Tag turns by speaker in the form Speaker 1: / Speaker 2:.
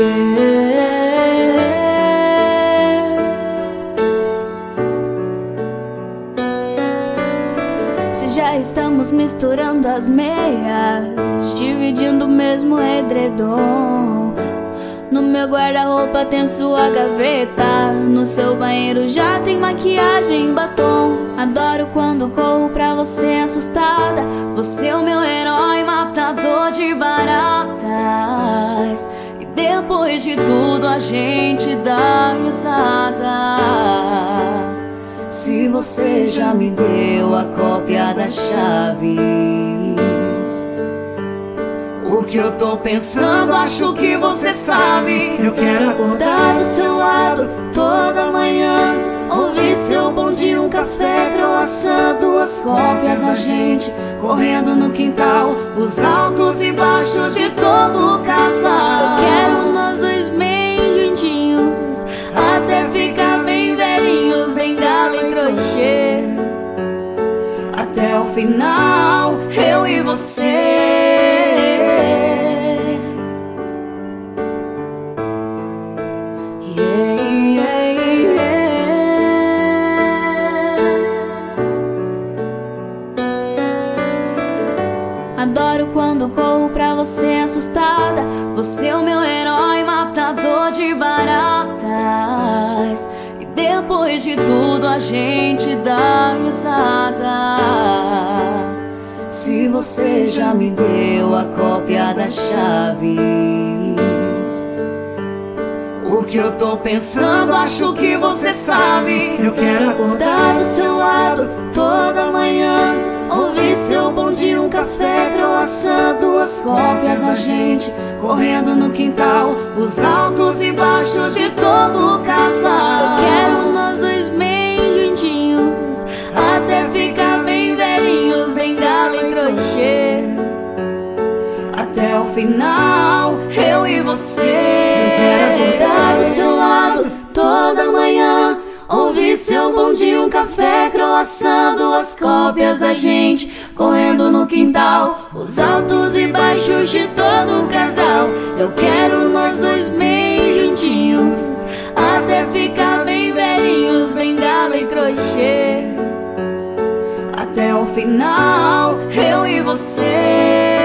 Speaker 1: Se já estamos misturando as meias, dividindo o mesmo edredom. No meu guarda-roupa tem sua gaveta. No seu banheiro já tem maquiagem e batom. Adoro quando corro pra você assustada. Você é o meu herói, matador depois de tudo a gente dá risada.
Speaker 2: Se você já me deu a cópia da chave. O que eu tô pensando, acho que você sabe. Eu quero acordar do seu lado toda manhã. Ouvir seu bom dia, um café, croissant, duas cópias da gente. Correndo no quintal, os altos e baixos
Speaker 1: Até
Speaker 2: o final, eu e você.
Speaker 1: Adoro quando corro pra você assustada. Você é o meu herói, depois de tudo a gente dá risada.
Speaker 2: Se você já me deu a cópia da chave. O que eu tô pensando, acho que você sabe. Eu quero acordar do seu lado toda manhã. Ouvir seu bom dia, um café, croissant, duas cópias da gente. Correndo no quintal, os altos e baixos de todo o casal. Final, eu e você. Eu quero acordar do seu lado toda manhã. Ouvir seu bom dia, um café, croissant, duas cópias da gente. Correndo no quintal, os altos e baixos de todo o casal. Eu quero nós dois bem juntinhos, até ficar bem velhinhos, bengala e crochê. Até o final, eu e você.